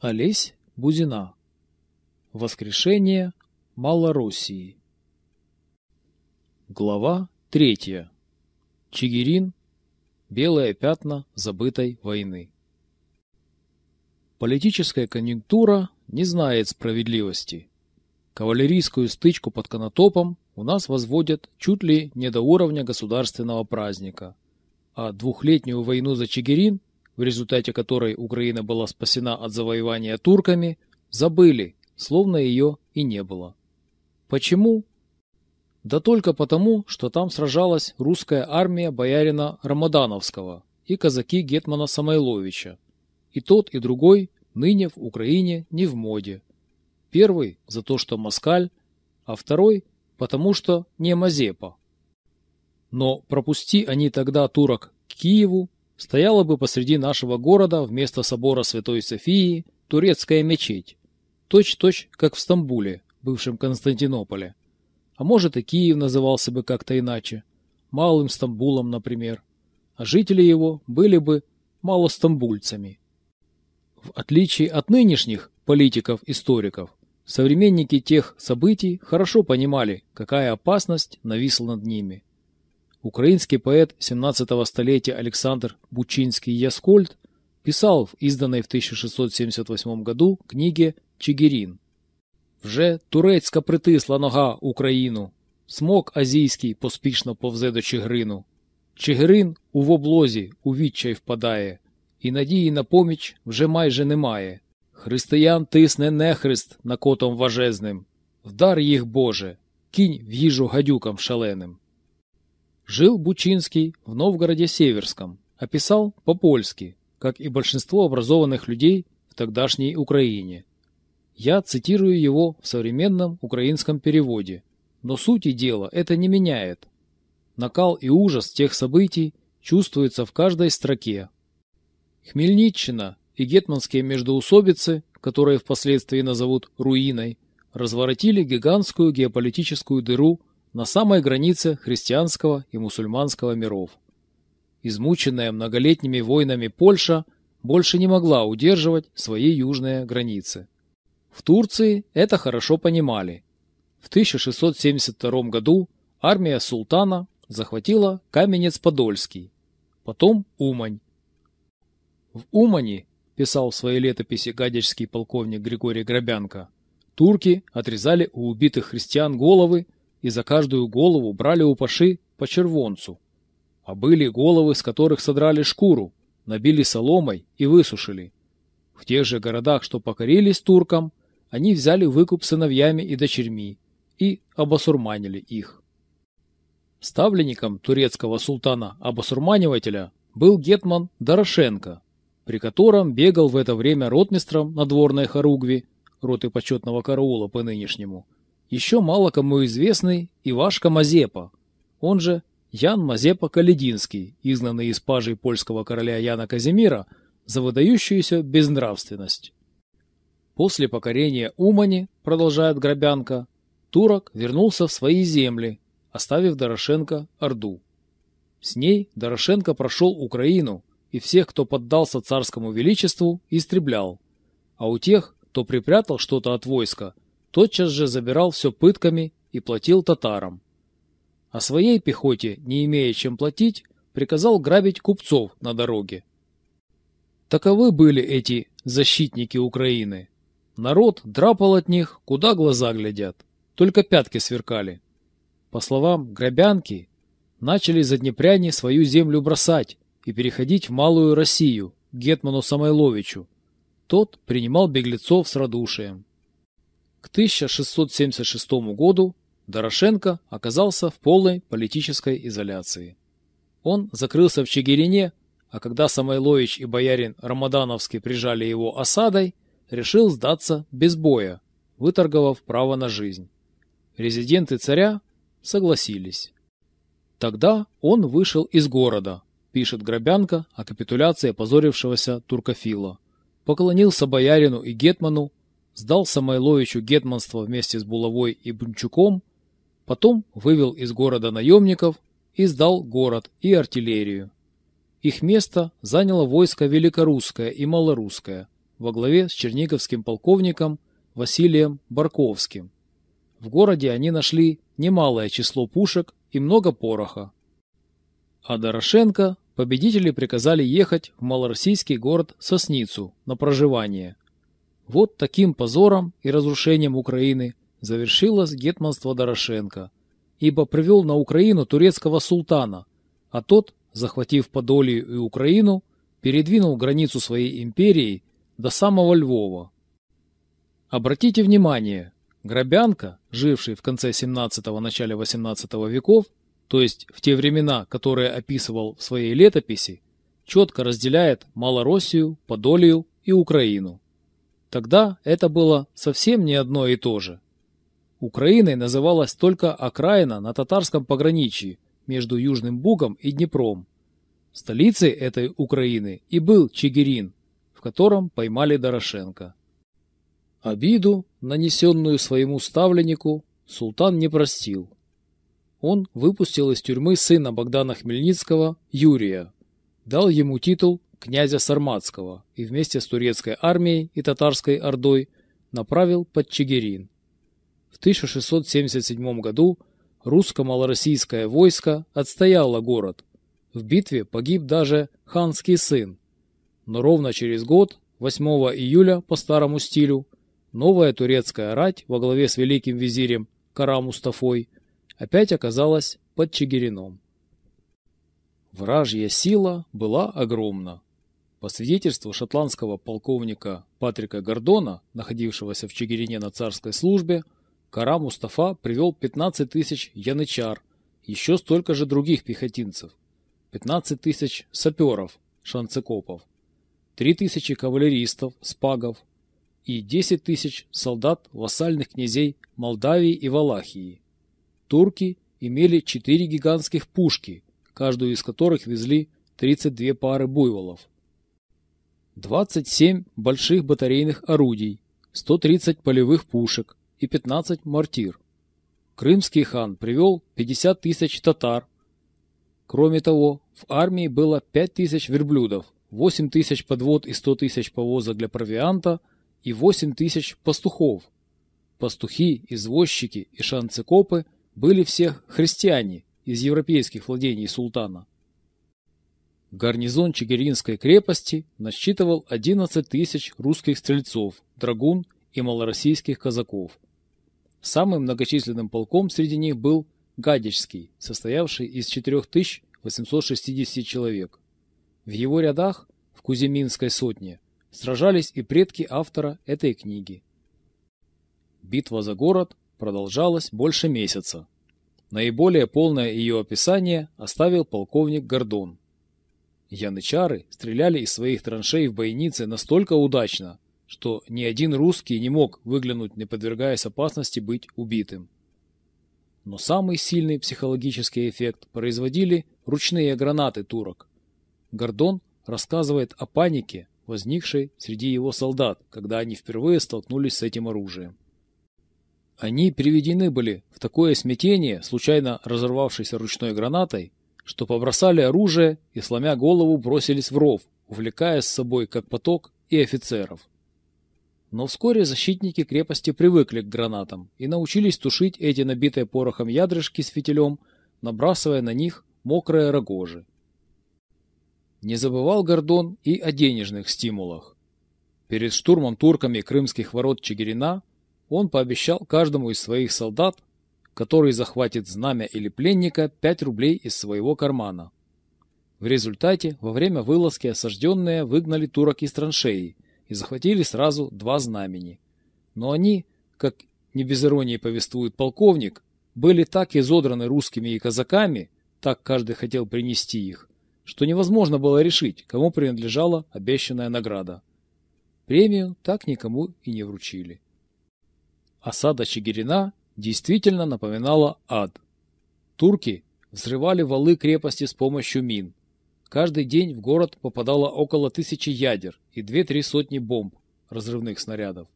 Олесь Бузина. Воскрешение Малороссии. Глава третья. Чигирин. Белые пятна забытой войны. Политическая конъюнктура не знает справедливости. Кавалерийскую стычку под Конотопом у нас возводят чуть ли не до уровня государственного праздника, а двухлетнюю войну за Чигирин в результате которой Украина была спасена от завоевания турками, забыли, словно ее и не было. Почему? Да только потому, что там сражалась русская армия боярина Рамадановского и казаки Гетмана Самойловича. И тот, и другой ныне в Украине не в моде. Первый за то, что москаль, а второй потому, что не Мазепа. Но пропусти они тогда турок к Киеву, стояла бы посреди нашего города вместо собора Святой Софии турецкая мечеть, точь-точь, как в Стамбуле, бывшем Константинополе. А может и Киев назывался бы как-то иначе, Малым Стамбулом, например, а жители его были бы малостамбульцами. В отличие от нынешних политиков-историков, современники тех событий хорошо понимали, какая опасность нависла над ними – Украинский поэт 17-го столетия Александр Бучинский Яскольд писал в изданной в 1678 году книге «Чигирин». «Вже турецька притисла нога Україну, смок азійський поспішно повзе до Чигирину. Чигирин у воблозі у відчай впадає, і надії на поміч вже майже немає. Християн тисне нехрист на котом важезним. Вдар їх Боже, кінь в їжу гадюкам шаленим. Жил Бучинский в Новгороде Северском, описал по-польски, как и большинство образованных людей в тогдашней Украине. Я цитирую его в современном украинском переводе, но сути дела это не меняет. Накал и ужас тех событий чувствуется в каждой строке. Хмельниччина и гетманские междоусобицы, которые впоследствии назовут руиной, разворотили гигантскую геополитическую дыру на самой границе христианского и мусульманского миров. Измученная многолетними войнами Польша больше не могла удерживать свои южные границы. В Турции это хорошо понимали. В 1672 году армия султана захватила Каменец-Подольский, потом Умань. В Умани, писал в своей летописи гадяжский полковник Григорий Грабянко, турки отрезали у убитых христиан головы и за каждую голову брали у паши по червонцу. А были головы, с которых содрали шкуру, набили соломой и высушили. В тех же городах, что покорились туркам, они взяли выкуп сыновьями и дочерьми и обосурманили их. Ставленником турецкого султана-обосурманивателя был гетман Дорошенко, при котором бегал в это время ротмистром надворной хоругви, роты почетного караула по нынешнему, еще мало кому известный Ивашка Мазепа, он же Ян Мазепа Калединский, изгнанный из пажей польского короля Яна Казимира за выдающуюся безнравственность. После покорения Умани, продолжает Грабянка, турок вернулся в свои земли, оставив Дорошенко Орду. С ней Дорошенко прошел Украину и всех, кто поддался царскому величеству, истреблял. А у тех, кто припрятал что-то от войска – тотчас же забирал все пытками и платил татарам. А своей пехоте, не имея чем платить, приказал грабить купцов на дороге. Таковы были эти защитники Украины. Народ драпал от них, куда глаза глядят, только пятки сверкали. По словам Грабянки, начали заднепряне свою землю бросать и переходить в Малую Россию, Гетману Самойловичу. Тот принимал беглецов с радушием. К 1676 году Дорошенко оказался в полной политической изоляции. Он закрылся в Чигирине, а когда Самойлович и боярин Рамадановский прижали его осадой, решил сдаться без боя, выторговав право на жизнь. Резиденты царя согласились. Тогда он вышел из города, пишет Грабянка о капитуляции опозорившегося туркофила. Поклонился боярину и гетману, сдал Самойловичу гетманство вместе с Булавой и Бунчуком, потом вывел из города наемников и сдал город и артиллерию. Их место заняло войско великорусское и малорусское, во главе с черниговским полковником Василием Барковским. В городе они нашли немалое число пушек и много пороха. А Дорошенко победители приказали ехать в малороссийский город Сосницу на проживание. Вот таким позором и разрушением Украины завершилось гетманство Дорошенко, ибо привел на Украину турецкого султана, а тот, захватив Подолию и Украину, передвинул границу своей империи до самого Львова. Обратите внимание, Грабянка, живший в конце 17-го, начале 18 веков, то есть в те времена, которые описывал в своей летописи, четко разделяет Малороссию, Подолию и Украину. Тогда это было совсем не одно и то же. Украиной называлась только окраина на татарском пограничье между Южным Бугом и Днепром. Столицей этой Украины и был Чигирин, в котором поймали Дорошенко. Обиду, нанесенную своему ставленнику, султан не простил. Он выпустил из тюрьмы сына Богдана Хмельницкого, Юрия, дал ему титул князя Сарматского и вместе с турецкой армией и татарской ордой направил под Чигирин. В 1677 году русско-малороссийское войско отстояло город. В битве погиб даже ханский сын. Но ровно через год, 8 июля по старому стилю, новая турецкая рать во главе с великим визирем Кара Мустафой опять оказалась под Чигирином. Вражья сила была огромна. По свидетельству шотландского полковника Патрика Гордона, находившегося в Чигирине на царской службе, Кара Мустафа привел 15 тысяч янычар, еще столько же других пехотинцев, 15 тысяч саперов, шанцекопов, 3 тысячи кавалеристов, спагов, и 10 тысяч солдат вассальных князей Молдавии и Валахии. Турки имели 4 гигантских пушки, каждую из которых везли 32 пары буйволов. 27 больших батарейных орудий, 130 полевых пушек и 15 мортир. Крымский хан привел 50 тысяч татар. Кроме того, в армии было 5 тысяч верблюдов, 8 тысяч подвод и 100 тысяч повозок для провианта – и 8 тысяч пастухов. Пастухи, извозчики и шанцекопы были всех христиане из европейских владений султана. Гарнизон Чигиринской крепости насчитывал 11 тысяч русских стрельцов, драгун и малороссийских казаков. Самым многочисленным полком среди них был Гадичский, состоявший из 4860 человек. В его рядах, в Куземинской сотне, сражались и предки автора этой книги. Битва за город продолжалась больше месяца. Наиболее полное ее описание оставил полковник Гордон. Янычары стреляли из своих траншей в бойницы настолько удачно, что ни один русский не мог выглянуть, не подвергаясь опасности быть убитым. Но самый сильный психологический эффект производили ручные гранаты турок. Гордон рассказывает о панике, возникшей среди его солдат, когда они впервые столкнулись с этим оружием. Они приведены были в такое смятение, случайно разорвавшейся ручной гранатой, что побросали оружие и, сломя голову, бросились в ров, увлекая с собой как поток и офицеров. Но вскоре защитники крепости привыкли к гранатам и научились тушить эти набитые порохом ядрышки с фитилем, набрасывая на них мокрые рогожи. Не забывал Гордон и о денежных стимулах. Перед штурмом турками крымских ворот Чигирина он пообещал каждому из своих солдат, который захватит знамя или пленника, 5 рублей из своего кармана. В результате во время вылазки осажденные выгнали турок из траншеи и захватили сразу два знамени. Но они, как не без иронии повествует полковник, были так изодраны русскими и казаками, так каждый хотел принести их, что невозможно было решить, кому принадлежала обещанная награда. Премию так никому и не вручили. Осада Чигирина действительно напоминала ад. Турки взрывали валы крепости с помощью мин. Каждый день в город попадало около тысячи ядер и две-три сотни бомб, разрывных снарядов.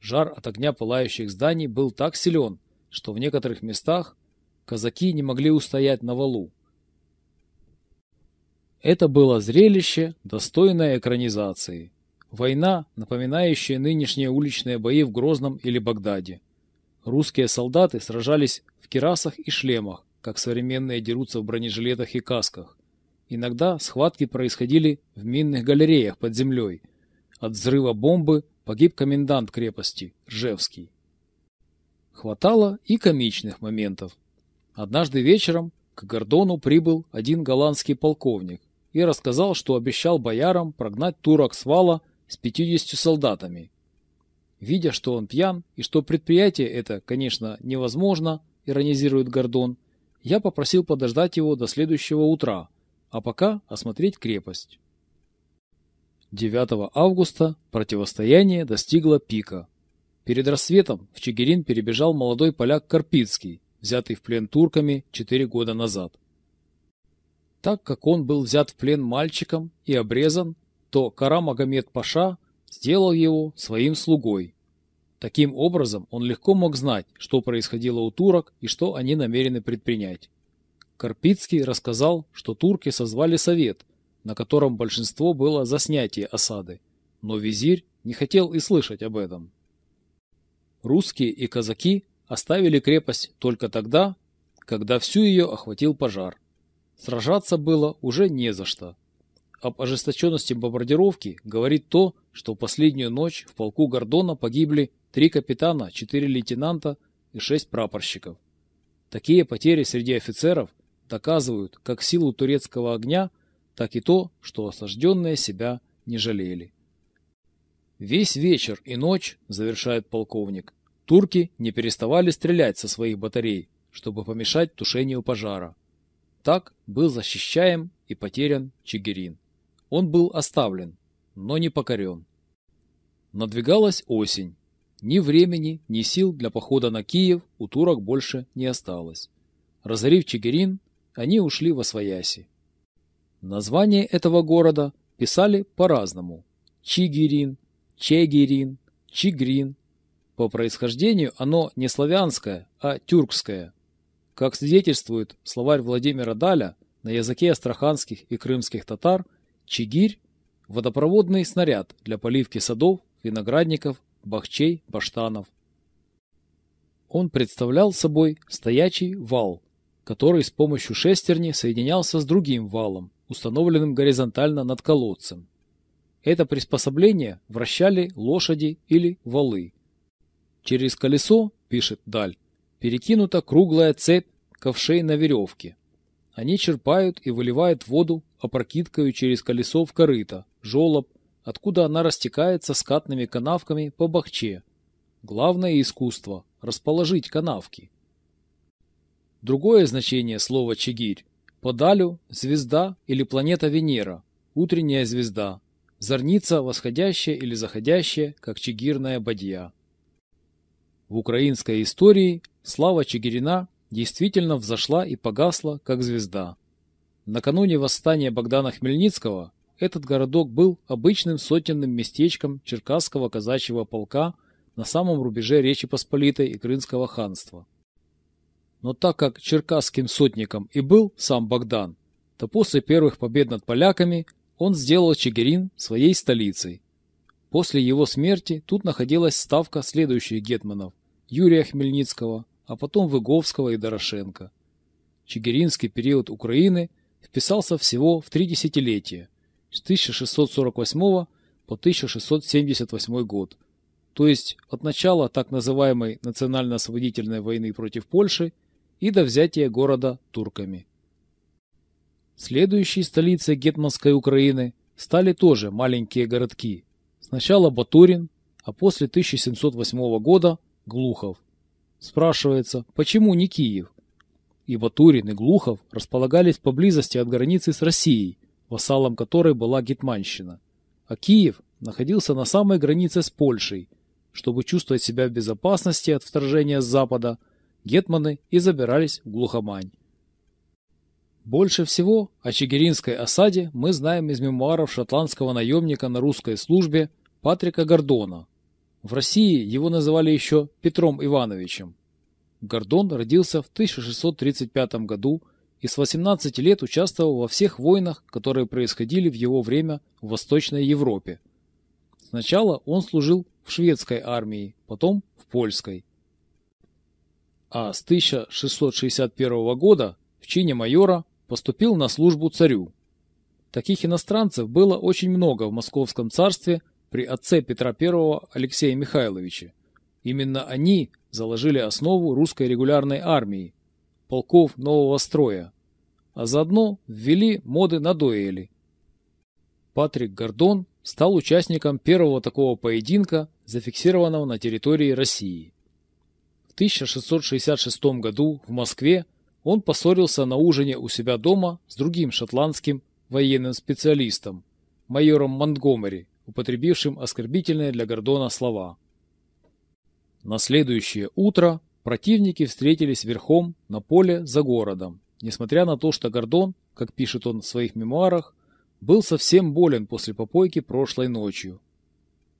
Жар от огня пылающих зданий был так силен, что в некоторых местах казаки не могли устоять на валу. Это было зрелище, достойное экранизации. Война, напоминающая нынешние уличные бои в Грозном или Багдаде. Русские солдаты сражались в кирасах и шлемах, как современные дерутся в бронежилетах и касках. Иногда схватки происходили в минных галереях под землей. От взрыва бомбы погиб комендант крепости, Ржевский. Хватало и комичных моментов. Однажды вечером к Гордону прибыл один голландский полковник и рассказал, что обещал боярам прогнать турок с вала с 50 солдатами. Видя, что он пьян и что предприятие это, конечно, невозможно, иронизирует Гордон, я попросил подождать его до следующего утра, а пока осмотреть крепость. 9 августа противостояние достигло пика. Перед рассветом в Чигирин перебежал молодой поляк Карпицкий, взятый в плен турками 4 года назад. Так как он был взят в плен мальчиком и обрезан, то Карамагомед Паша сделал его своим слугой. Таким образом, он легко мог знать, что происходило у турок и что они намерены предпринять. Карпицкий рассказал, что турки созвали совет, на котором большинство было за снятие осады, но визирь не хотел и слышать об этом. Русские и казаки оставили крепость только тогда, когда всю ее охватил пожар. Сражаться было уже не за что. Об ожесточенности бомбардировки говорит то, что в последнюю ночь в полку Гордона погибли три капитана, четыре лейтенанта и шесть прапорщиков. Такие потери среди офицеров доказывают как силу турецкого огня, так и то, что осажденные себя не жалели. Весь вечер и ночь, завершает полковник, турки не переставали стрелять со своих батарей, чтобы помешать тушению пожара. Так был защищаем и потерян Чигирин. Он был оставлен, но не покорен. Надвигалась осень. Ни времени, ни сил для похода на Киев у турок больше не осталось. Разорив Чигирин, они ушли во Свояси. Название этого города писали по-разному. Чигирин, Чегирин, Чигрин. По происхождению оно не славянское, а тюркское. Как свидетельствует словарь Владимира Даля, на языке астраханских и крымских татар Чигирь – водопроводный снаряд для поливки садов, виноградников, бахчей, баштанов. Он представлял собой стоячий вал, который с помощью шестерни соединялся с другим валом, установленным горизонтально над колодцем. Это приспособление вращали лошади или валы. Через колесо, пишет Даль, перекинута круглая цепь ковшей на веревке. Они черпают и выливают воду, опрокидкою через колесо в корыто, жолоб, откуда она растекается скатными канавками по бахче. Главное искусство – расположить канавки. Другое значение слова «чигирь» – подалю, звезда или планета Венера, утренняя звезда, зорница восходящая или заходящая, как чигирная бадья. В украинской истории слава Чигирина действительно взошла и погасла, как звезда. Накануне восстания Богдана Хмельницкого этот городок был обычным сотенным местечком Черкасского казачьего полка на самом рубеже Речи Посполитой и Крымского ханства. Но так как черкасским сотником и был сам Богдан, то после первых побед над поляками он сделал Чигирин своей столицей. После его смерти тут находилась ставка следующих гетманов – Юрия Хмельницкого, а потом Выговского и Дорошенко. Чигиринский период Украины вписался всего в три десятилетия – с 1648 по 1678 год, то есть от начала так называемой национально-освободительной войны против Польши – и до взятия города турками. Следующей столицей гетманской Украины стали тоже маленькие городки. Сначала Батурин, а после 1708 года Глухов. Спрашивается, почему не Киев? И Батурин, и Глухов располагались поблизости от границы с Россией, вассалом которой была Гетманщина. А Киев находился на самой границе с Польшей. Чтобы чувствовать себя в безопасности от вторжения с запада – гетманы и забирались в глухомань. Больше всего о Чигиринской осаде мы знаем из мемуаров шотландского наемника на русской службе Патрика Гордона. В России его называли еще Петром Ивановичем. Гордон родился в 1635 году и с 18 лет участвовал во всех войнах, которые происходили в его время в Восточной Европе. Сначала он служил в шведской армии, потом в польской. А с 1661 года в чине майора поступил на службу царю. Таких иностранцев было очень много в Московском царстве при отце Петра I Алексея Михайловича. Именно они заложили основу русской регулярной армии, полков нового строя, а заодно ввели моды на дуэли. Патрик Гордон стал участником первого такого поединка, зафиксированного на территории России. В 1666 году в Москве он поссорился на ужине у себя дома с другим шотландским военным специалистом, майором Монтгомери, употребившим оскорбительные для Гордона слова. На следующее утро противники встретились верхом на поле за городом, несмотря на то, что Гордон, как пишет он в своих мемуарах, был совсем болен после попойки прошлой ночью.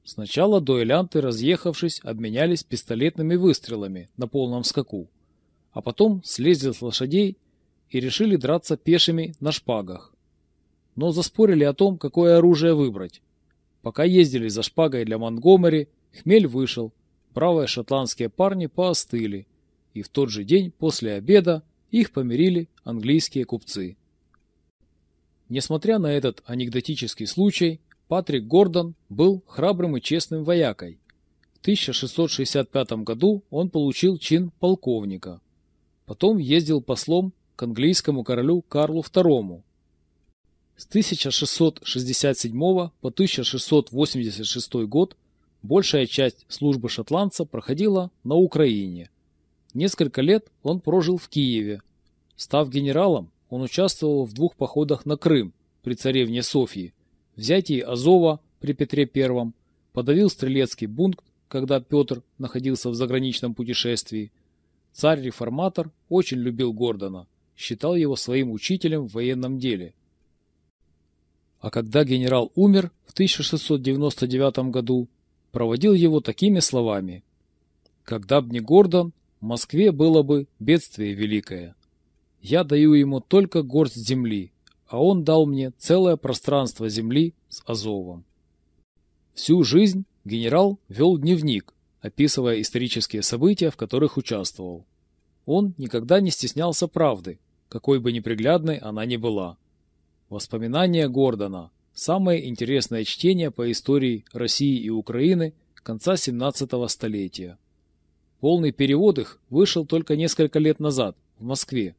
Сначала дуэлянты, разъехавшись, обменялись пистолетными выстрелами на полном скаку, а потом слезли с лошадей и решили драться пешими на шпагах. Но заспорили о том, какое оружие выбрать. Пока ездили за шпагой для Монгомери, хмель вышел, правые шотландские парни поостыли, и в тот же день после обеда их помирили английские купцы. Несмотря на этот анекдотический случай, Патрик Гордон был храбрым и честным воякой. В 1665 году он получил чин полковника. Потом ездил послом к английскому королю Карлу II. С 1667 по 1686 год большая часть службы шотландца проходила на Украине. Несколько лет он прожил в Киеве. Став генералом, он участвовал в двух походах на Крым при царевне Софьи, взятии Азова при Петре I, подавил стрелецкий бунт, когда Петр находился в заграничном путешествии. Царь-реформатор очень любил Гордона, считал его своим учителем в военном деле. А когда генерал умер в 1699 году, проводил его такими словами. «Когда б не Гордон, в Москве было бы бедствие великое. Я даю ему только горсть земли, а он дал мне целое пространство земли с Азовом». Всю жизнь генерал вел дневник, описывая исторические события, в которых участвовал. Он никогда не стеснялся правды, какой бы неприглядной она ни была. Воспоминания Гордона Самое интересное чтение по истории России и Украины конца 17 столетия. Полный перевод их вышел только несколько лет назад в Москве